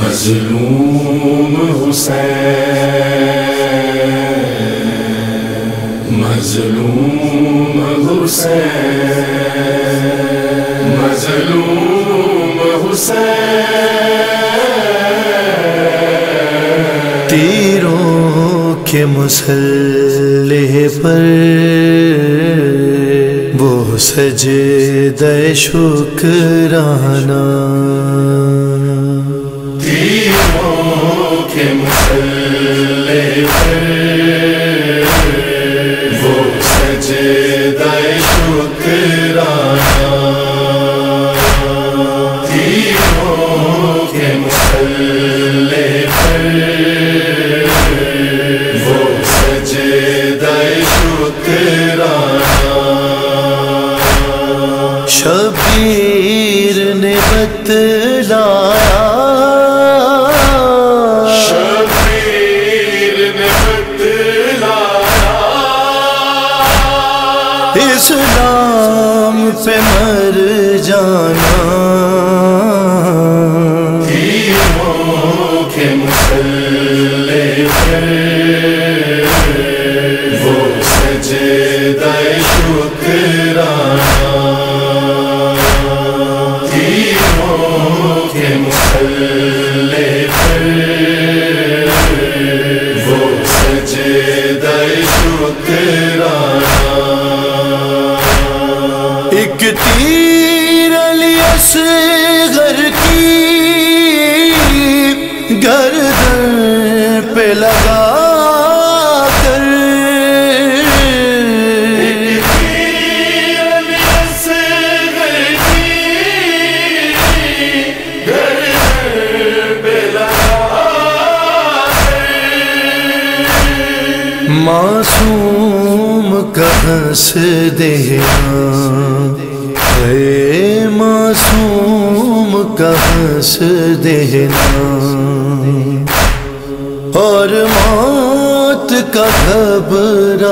مظلوم حسین مظلوم حسین مظلوم حسین۔ تیروں کے مسلح پر وہ سجد شکرانہ کے مسلے وہ سجدہ شکرانہ تیروں کے مسلے وہ سجدہ شکرانہ شبیر نے بتلایا اسلام پہ مر جانا کہاں سے ہنس دینا؟ اے معصوم کہاں سے دینا؟ اور موت کا گھبرانا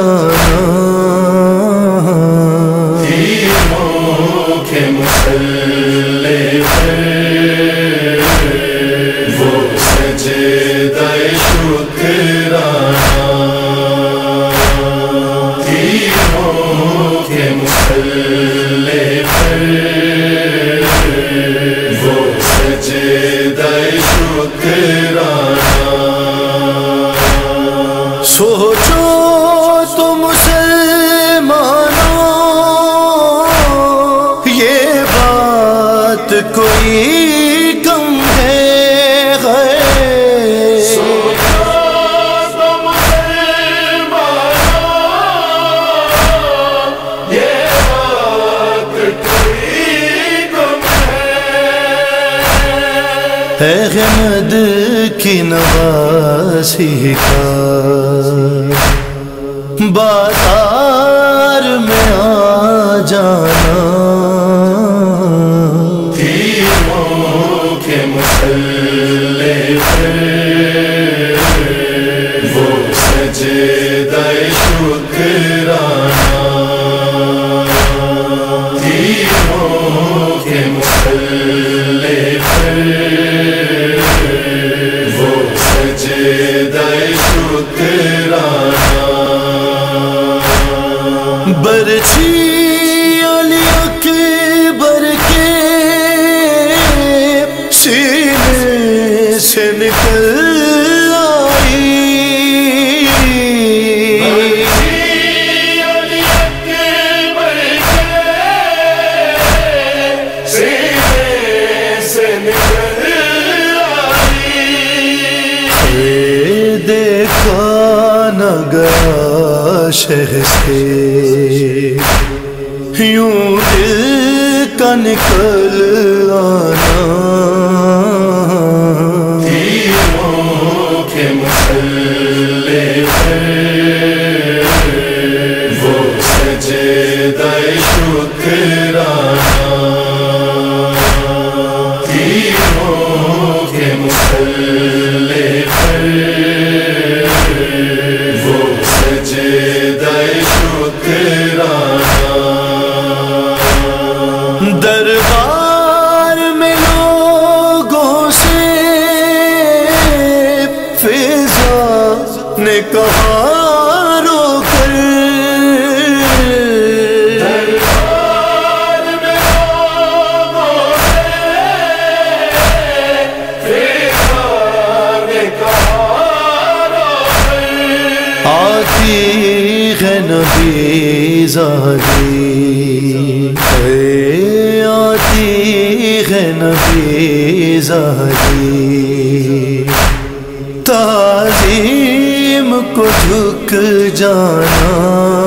کوئی کم ہے غیر۔ احمد کی نواسی کا۔ بازار میں آ جانا۔ کے مسلے وہ سجدہ شکرانہ دیکھا نہ گیا شہ سے یوں دل کا نکل آنا۔ تیروں کے مسلے وہ سجدہ شکرانہ مرزا نے کہا رو کر۔ آتی ہے نبی زادی آتی ہے نبی زادی کو جھک جانا